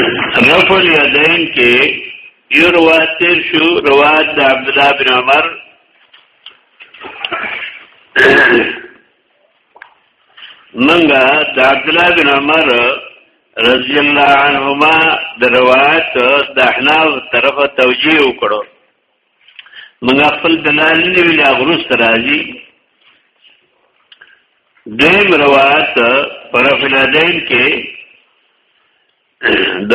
رفع الیدین کې یو روایت تیر شو روایت د عبد الله بن عمر منګه د عبد الله بن عمر رضی الله عنهما د روایت د احناف طرفه توجیه وکړو منګه خپل دلال نه ویل غروس راځي دیم روایت پر فلادین کې د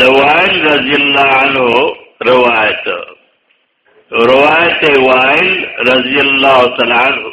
د وائل رضی الله عنه روایت روایت وائل رضی الله تعالی عنہ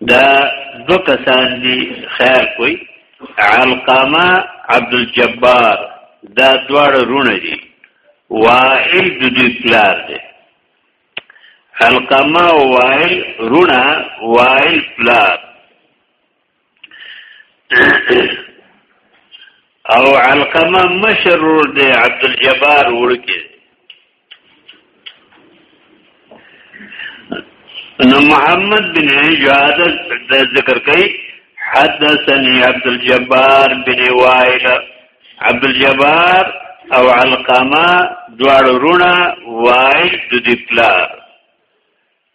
دا دو کسان دي خیر کوي علقمه عبد الجبار دا دواړه رونه دي وائل د دوی پلار دی علقمه او وائل رونه وائل پلار او علقمه مشر ور دی عبد الجبار ورکی نو محمد بن جواد د ذکر کوي حدثني عبد الجبار بن وائل عبد الجبار او علقمه دوړ رونه وائل د دې پلار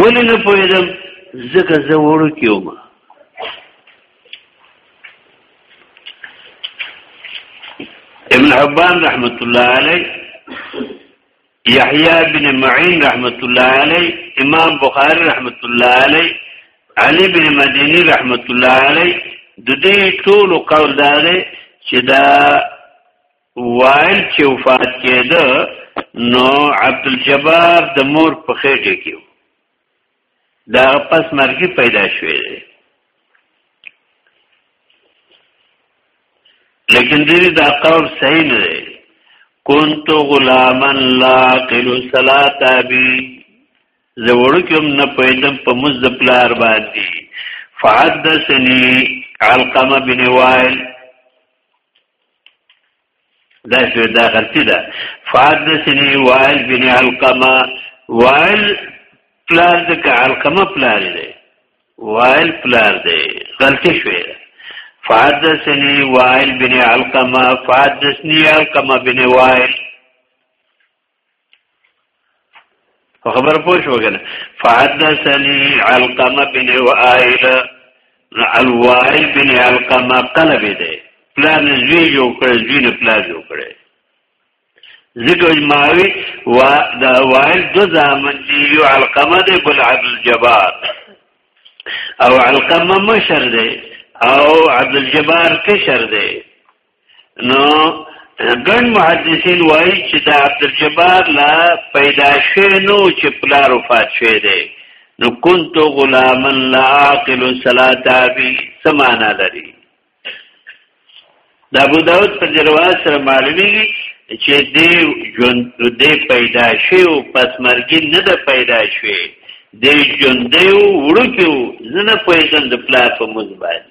ولې نه پوهېدم ځکه زه وړو کې وم ابن حبان رحمت الله علیه یحیی بن معین رحمت الله علیه امام بخاری رحمت الله علیه علی بن مدینی رحمت الله علیه د دې ټول قول دار چې دا وایل چې وفات کېده نو عبد الجبار د مور په خېټه کې دا پس مرګي پیدا شوې ده لیکن دې دا قول صحیح نه دی كنت غلاما لا قل صلاه ابي زوړو کوم نه پیدم په مز د پلار باندې فحدثني علقمه بن وائل دا شو دا غلطی ده فحدثني وائل بن علقمه وائل پلار د علقمه پلار دی وائل پلار دی غلطی شوې فحدثني وائل بن علقمه فحدثني علقمه بن وائل خبر پوه شو کنه فحدثني علقمه بن وائل الوائل بن علقمه قلب دی پلان زوی جو کړ زوی نه پلان جو کړ ذکر ماوی و دا وائل دو زامن دی یو علقمه دی بل عبد الجبار او علقمه مشر دی او عبد الجبار کشر دی نو ګڼ محدثین وایي چې دا عبدالجبار لا پیدا شوی نو چې پلار وفات شوی دی نو كنت غلاما لا عاقل صلاه ابي سمانا لري دا ابو داود په جواز سره معلومیږي چې دی ژوند دی پیدا شي او پس مرګي نه د پیدا شوی دی ژوند دی وړو کې نه پیژند پلار په مزبانه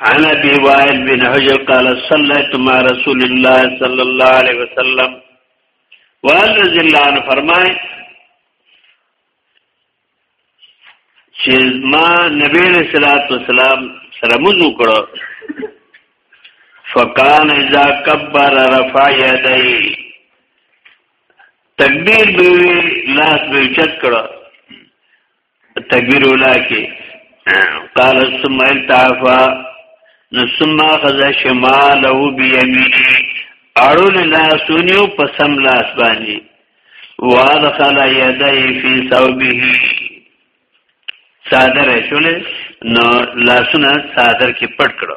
عن ابي وائل بن حجر قال صليت مع رسول الله صلى الله عليه وسلم وان رضی الله عنه فرمای چې ما نبی رسول الله والسلام سره موضوع کړو فکان اذا کبر رفع یدی تکبیر به لاس به چت کړو تکبیر اولا کې قال ثم التعفا نو ثم اخذ شماله بيمينه اړول لاسونیو په سم لاس باندې وادخل يديه في ثوبه صادر شول نو لاسونه صادر کې پټ کړو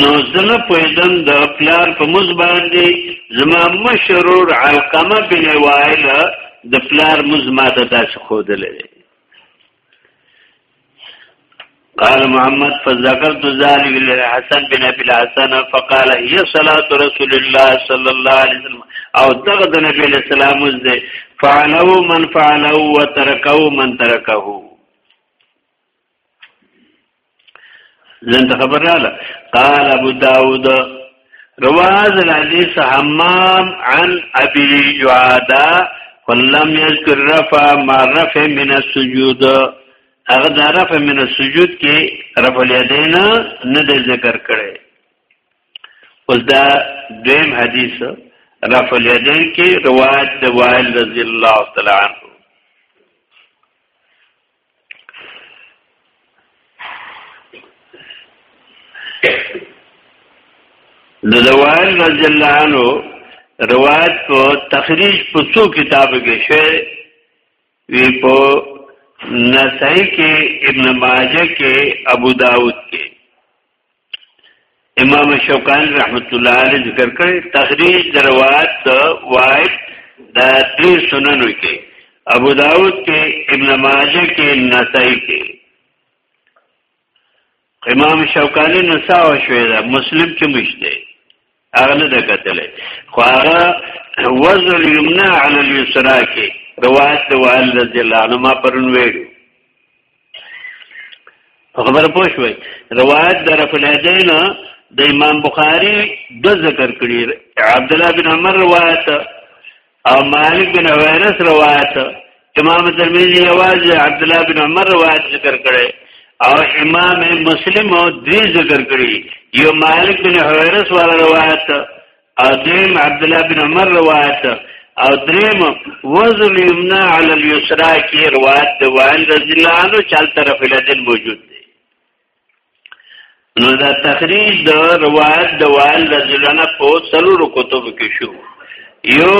نو زنه پویدم د پلار په مز باندې زما مشرور علقمه بن وائل د پلار مز ماته داس خودلې قال محمد فذكرت ذلك للحسن بن ابي الحسن فقال هي صلاه رسول الله صلى الله عليه وسلم او دغه د نبی له سلام زده فعلوا من فعلوا وتركوا من تركوا ځان ته خبر رااله قال ابو داود رواز الحديث حمام عن ابي جعاده ولم يذكر رفع ما رفع من السجود هغه دا رفع من السجود کې رفع الیدین نه د ذکر کړي اوس دا دیم حدیث رفع الیدین کې روایت د وائل رضی الله تعالی عنہ د دوال رضی الله عنه روایت په تخریج په څو کتابو کې شوی وی په نسائی کې ابن ماجه کې ابو داود کې امام شوکانی رحمت الله علیه ذکر کړی تخریج د روایت د واحد د درې سننو کې ابو داود کې ابن ماجه کې نسائی کې امام شوکانی نساء شوی دا مسلم کې مشته هغه نه ده کتلی خو هغه وضع الیمنا علی الیسرا کې روایت د وائل رضی الله عنه ما پرون ویلو خبر پوه شوي روایت د رفع الیدین د امام بخاری د ذکر کړی عبد الله بن عمر روایت او مالک بن حویرس روایت امام ترمذی یواز عبد الله بن عمر روایت ذکر کړي او امام مسلم او دې ذکر کړي یو مالک بن حویرس والا روایت او دیم عبد الله بن عمر روایت او دریم وزن یمنا علی الیسرا کی روایت د وائل رضی الله عنه چل طرف لدن موجود دی نو دا تخریج د روایت د وائل رضی الله عنه په څلورو کتب کې شو یو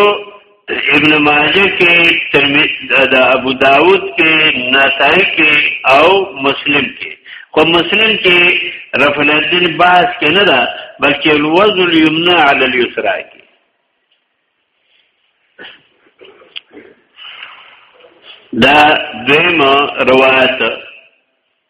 ابن ماجه کې ترمذی د ابو داود کې نسائی کې او مسلم کې خو مسلم کې رفع الدین باز کې نه ده بلکې الوزن الیمنا علی اليسرا کې دا دویم روایت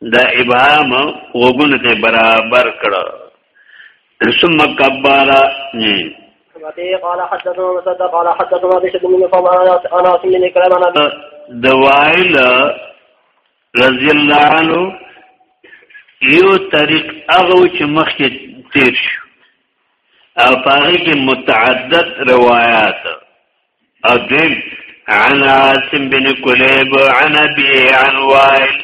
دا ابهام وګونه ته برابر کړه ثم کبر قال حدثنا مسدد قال حدثنا بشد من فضل انا سمي كلام انا دوائل رضی الله عنه یو طریق هغه چې مخکې تیر شو او پاره کې متعدد روایت ادم عن عاصم بن کلیب عن ابي عن وائل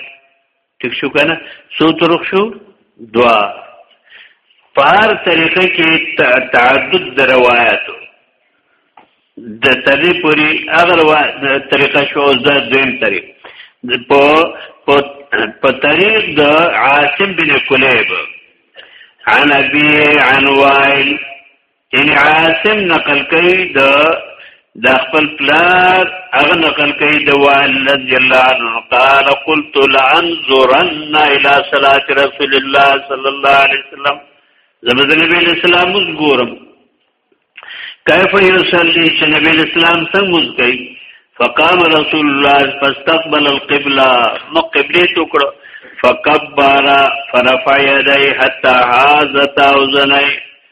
ٹھیک شو کنه سو ترخ شو دوا پار طریقه کې تعدد د روایتو د تری پوری اگر وا طریقه شو د دویم طریق په په طریق د عاصم بن کلیب عن ابي عن وائل یعنی عاصم نقل کوي د د خپل پلار هغه نقل کوي د والد جل عنه قال قلت لانظرن الى صلاه رسول الله صلى الله عليه وسلم زمزل نبی اسلام ګورم کیف یصلی چې نبی اسلام څنګه مز کوي فقام رسول الله فاستقبل القبلة نو قبله ټکړه فكبر فرفع يديه حتى هازت اذنيه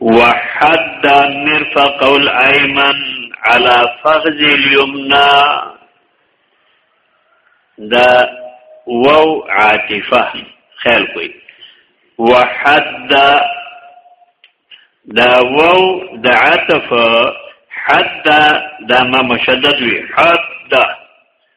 وحد مرفق الايمن على فخذ اليمنى دا واو عاطفه خیال کوي وحد دا واو د عطف حد دا ما مشدد وي حد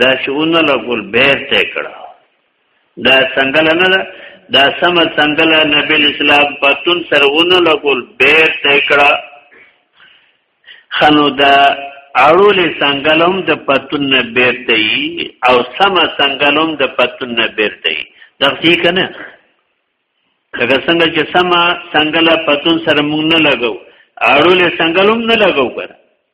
دا چې اون لګول بیرته کړه دا څنګه نه ده دا سم څنګه نبی اسلام پتون سره اون لګول بیرته کړه خنو دا اړول څنګهلوم د پتون نه بیرته او سم څنګهلوم د پتون نه بیرته دا څه کنه لکه څنګه چې سم څنګهلا پتون سره مونږ نه لګو اړول څنګهلوم نه لګو کړه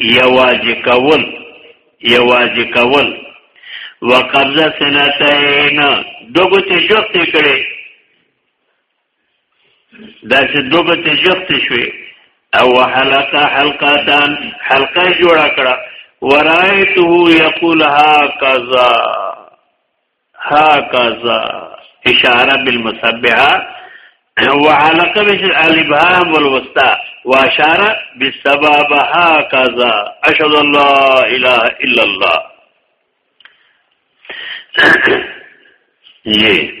یوازې کول یوازې کول وقبضه سنتین دغه ته جوخت کړي دا چې دغه ته جوخت شوي او حلقه حلقاتان حلقه جوړه کړه ورایته یقول ها کذا هكذا اشاره بالمسبعه وعلق الابهام والوسطى واشار بالسبب هكذا اشهد الله اله الا الله إيه.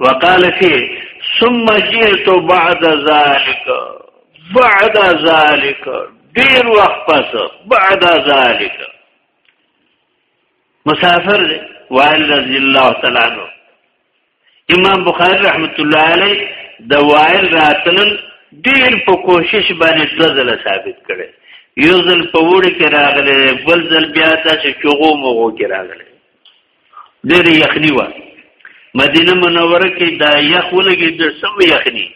وقال فی ثم جئت بعد ذلك بعد ذلك ډیر وخت پس بعد ذلك مسافر دی وائل رضی الله تعالی عنہ امام بخاری رحمت الله علیه د وائل راتلل ډیر په کوشش باندې ځل ثابت کړي یو ځل په وړي کې راغله بل ځل بیا تاسو چوغو مغو کې راغله ډېر یخنی و مدینه منوره کې دا یخ ولګي د سم یخنی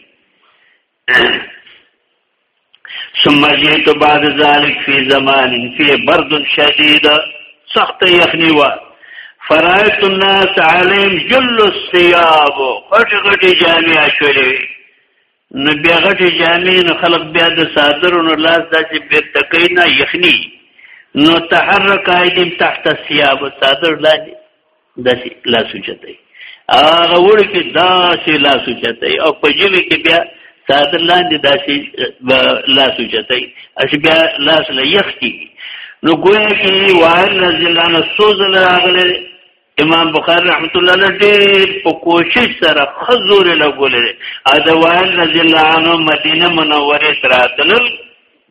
ثم جئت بعد ذلك في زمان في برد شديد سخت یخنی و فرایت الناس علیم جل الثياب غټ غټ جامع شولې نو بیا غټي جامې نو خلق بیا د صادرو نو لاس داسې بیرته کوي نه یخني نو تحرک ایدم تحت الثياب صادر لاندې داسې لاس اوچتای هغه وړ کې داسې لاس اوچتای او په جیبه کې بیا صادر لاندې داسې لاس اوچتای اش بیا لاس له یخ کیږي نو ګویا کې وایل رضی الله عنه سوز راغله امام بخاری رحمت الله علیه ډېر په کوشش سره خزور له ګولې ادوال رضی الله عنه مدینه منوره تر اتلل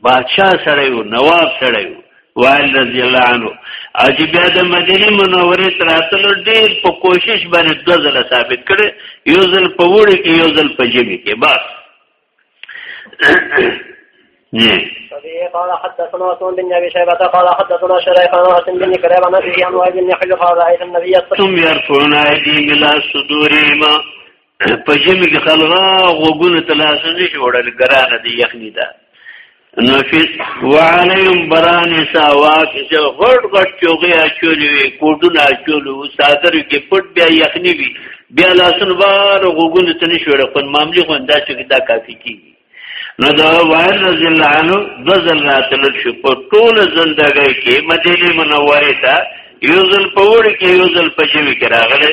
بادشاہ سره یو نواب سره یو وال رضی الله عنه عجیب د مدینه منوره تر اتلل ډېر په کوشش باندې دوزله ثابت کړي یو ځل په وړي کې یو ځل په جمی کې بس قال حدثنا عثمان بن ابي شيبه قال حدثنا شريح عن حسن بن كريب عن ابي عن وائل بن حجر قال رايت النبي ثم يرفعون ايديهم الى صدورهم په جمی کې خلغا غوګونه تلاسه نشي وړل ګرانه دی یخنی ده نو فی وعلیم بران ساواک چې غټ غټ چوغې اچولې وي کوټونه اچولې وو صادر کې پټ بیا یخنی وي بیا لاسون بار غوګون ته نشوړ خو معاملې خو انداز کې دا کافي کیږي نو دا وایل رضی الله عنه د زلاتل شو په ټول زندګۍ کې مدینه منوره ته یو ځل په وړ کې یو ځل په جوی کې راغله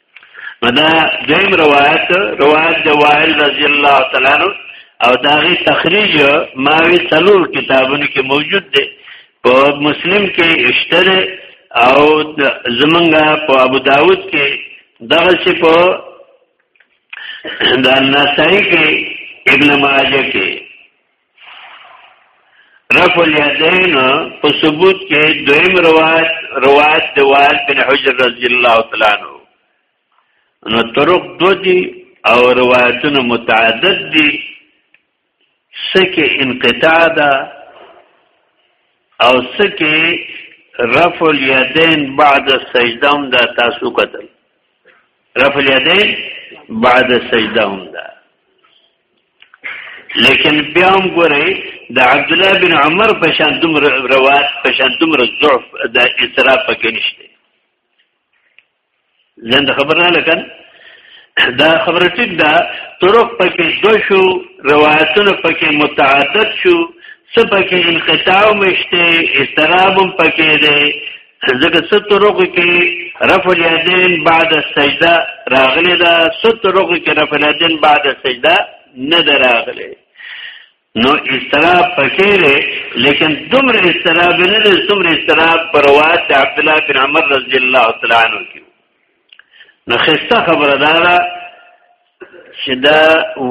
مدا دیم روایت روایت د وائل رضی الله تعالی عنہ او داغي تخریج ماوی تلور کتابونو کې موجود دی په مسلم کې اشتره او زمنګا په ابو داود کې دغه چې په د نسائی کې ابن ماجه کې رفع الیدین په ثبوت کې دویم روایت روایت د وائل بن حجر رضی الله تعالی عنہ نو طرق دو دي او روایتونه متعدد دي سکه انقطاع ده او سکه رفع الیدین بعد السجده هم دا تاسو کتل رفع الیدین بعد السجده هم دا لیکن بیا هم ګورئ د عبد الله بن عمر په شان دومره روایت په شان دومره ضعف د اضطراب پکې نشته زند خبر نه لکن دا خبره ټیک ده طرق پکې دو شو روایتونه پکې متعدد شو سبکه انقطاع مشته اضطراب پکې ده ځکه ست رکو کې رفع الیدین بعد سجده راغلی دا ست رکو کې رفع الیدین بعد سجده نه دراغلی نو استراب پکېره لیکن دومره استراب نه ده دومره استراب پر روایت عبد الله بن عمر رضی الله تعالی عنہ کې نو خسته خبره ده چې دا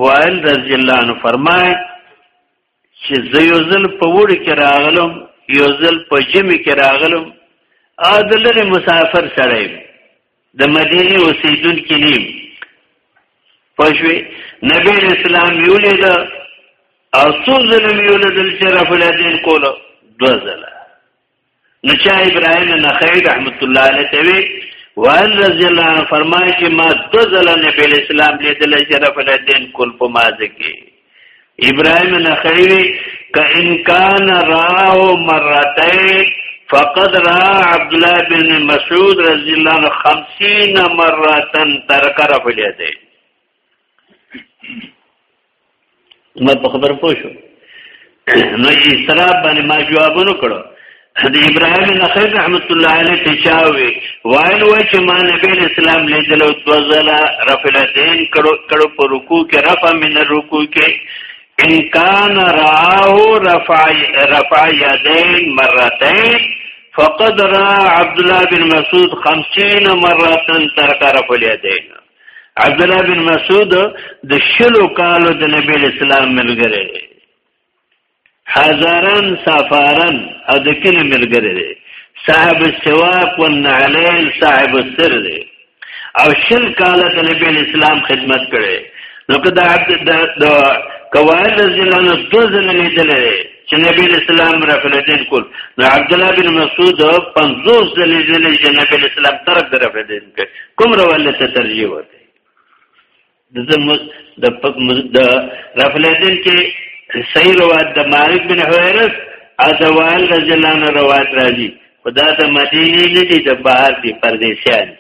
وائل رضی الله عنه فرمایي چې زه یو ځل په وړي کې راغلم یو ځل په جمی کې راغلم او د لرې مسافر سره یم د مدینه اوسیدونکي نیم پښوی نبی اسلام یو لید او څو ځله یو لیدل چې رفل دین کوله دوه ځله نو چا ابراهيم نخعي رحمت الله عليه ته وی وان رضی الله عنه فرمایي چې ما دو ځله نبی اسلام لیدل شرف الدین کول په مازه کې ابراهيم نخعي ک ان کان راو مرتين فقد را عبد الله بن مسعود رضی الله عنه 50 مره ترکر فلیته ما په خبر پوه شو نو اسراف باندې ما جوابونه کړو د ابراهيم نخعي رحمت الله عليه ته چاوي وایل وای چې ما نبی اسلام لیدل او توزلا رفلتين کړو کړو په رکوع کې رفع من رکوع کې ان کان راه رفع رفع يدين مرتين فقد را عبد الله بن مسعود 50 مره تر کار په لیدل عبد الله بن مسعود د شلو کالو د نبی اسلام ملګری دی هزاران سفارن او د کلی ملګری دی صاحب السواق والنعلین صاحب السر دی او شل کاله د نبی اسلام خدمت کړي نو که د عبد د کوال ځلانه دوزل لیدل چې نبی اسلام رفل دین کول نو عبد الله بن مسعود 50 ځلې ځلې چې نبی اسلام طرف در رفل دین کوي کوم رواله ته ترجیح ورکړي د د رفل دین کې صحیح روایت د مالک بن حویرث او د وائل رضی الله عنه روایت راځي خدا د مدینه نه دي د بهر دي پردیسیان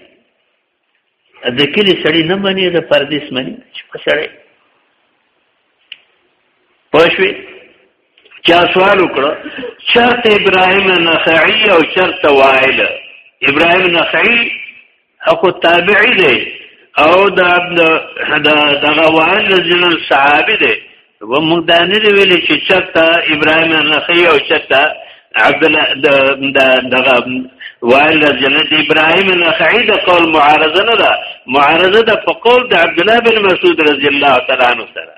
د کلی سړی نه مني د پردیس مني چې په سړی پښوی چا سوال وکړ چرته ابراهیم نخعی او چرته وائل ابراهیم نخعی اخو تابعی دی او دا دغه وائل جنن صحابی دی و موږ دا نه ویل چې چرته ابراهیم نخی او چرته عبد الله دغه وائل جنت ابراهيم النخعي د قول معارضه نه ده معارضه ده په قول د عبد الله بن مسعود رضی الله تعالی عنہ سره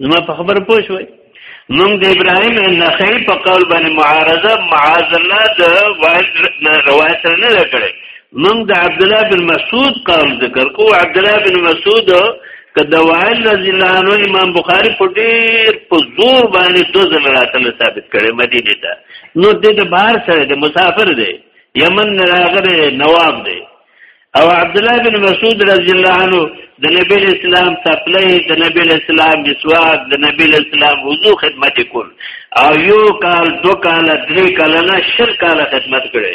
زما په خبر پوه شوي موږ د ابراهيم النخعي په قول باندې معارضه معاذ الله د وائل روایت نه لکړي موږ د عبد الله بن مسعود قول ذکر کو عبد الله بن مسعود که د وائل رضی الله عنه امام بخاری په ډیر په زور باندې دو ځل راتل ثابت کړي مدینه ته نو د دې بهر سره د مسافر دی یمن راغره نواب دی او عبد الله بن مسعود رضی الله عنه د نبی اسلام تپلې د نبی اسلام مسواک د نبی اسلام وضو خدمت کول او یو کال دو کال درې کال نه شل کال خدمت کړي